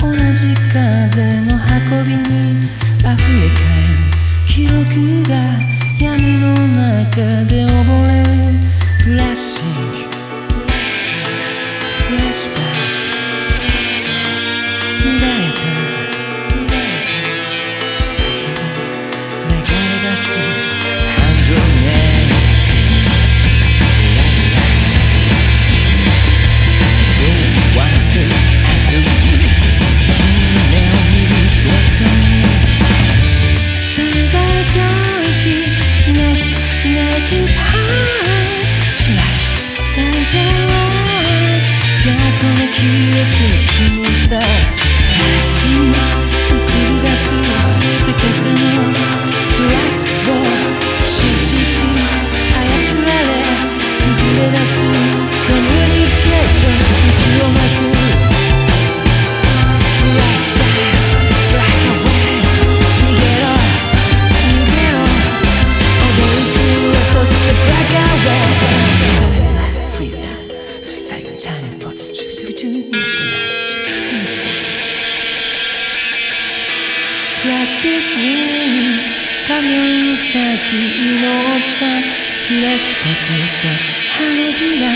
同じ風の運びに溢れ返る。記憶が闇の中で溺れる。ブラッシュ「心臓を逆の記憶に記念さ消す映り出す世界線のドラッグフォー CCC 操られ崩れ出すコミュニケーション」「口を巻く」like this new 先にった。開きかけた。花びら